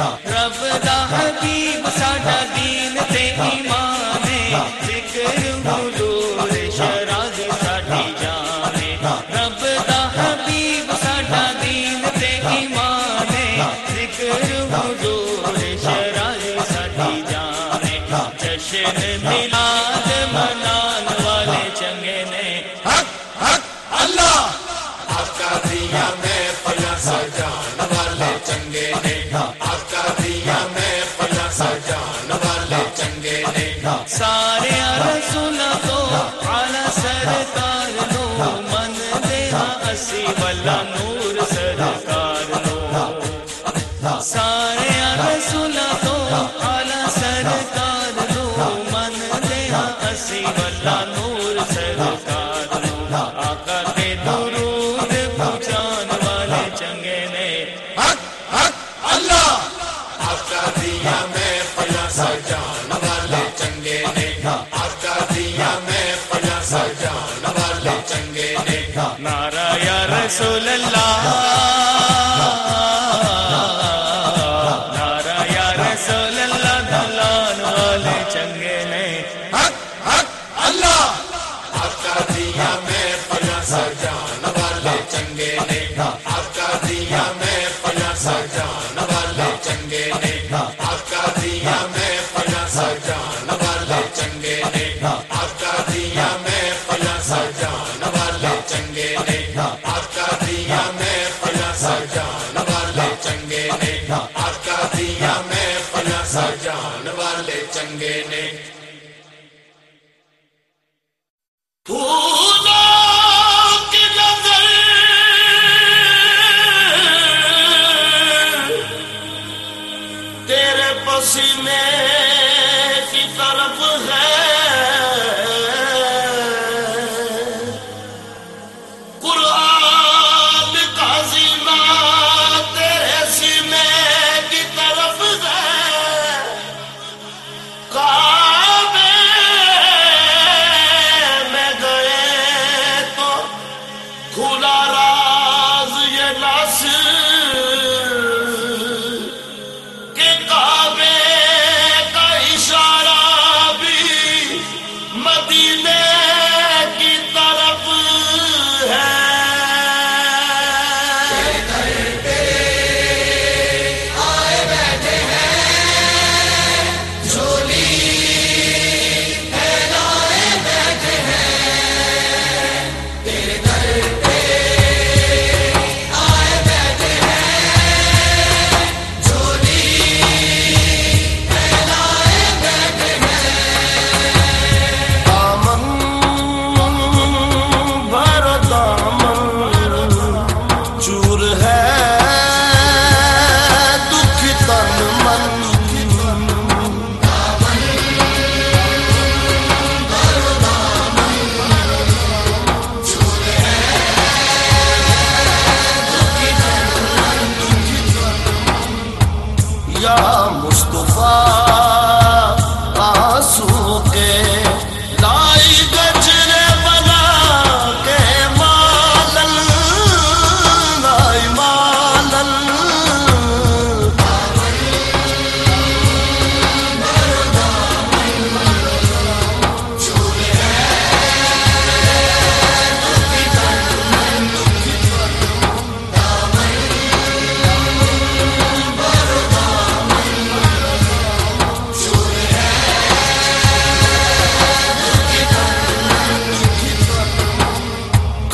ہاں۔ رب دا حبیب ساڈا دین تے ایمان ہے۔ ہاں۔ ذکر حضور شراب ساڈی ہاں۔ جان ہے۔ رب دا حبیب ساڈا دین تے ایمان ہے۔ ذکر حضور شراب ساڈی جان ہے۔ جشن ملا کرتا رسول اللہ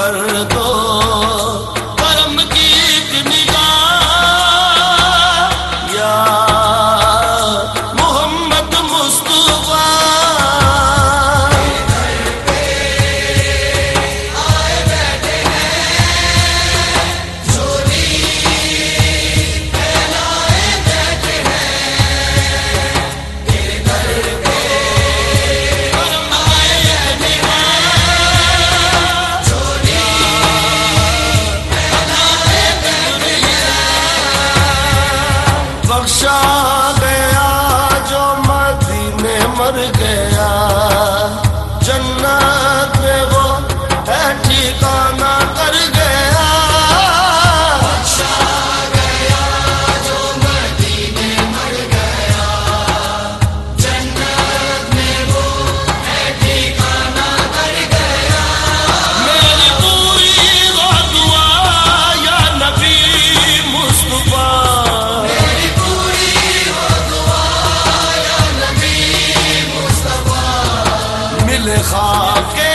کر دو۔ بخشا خاک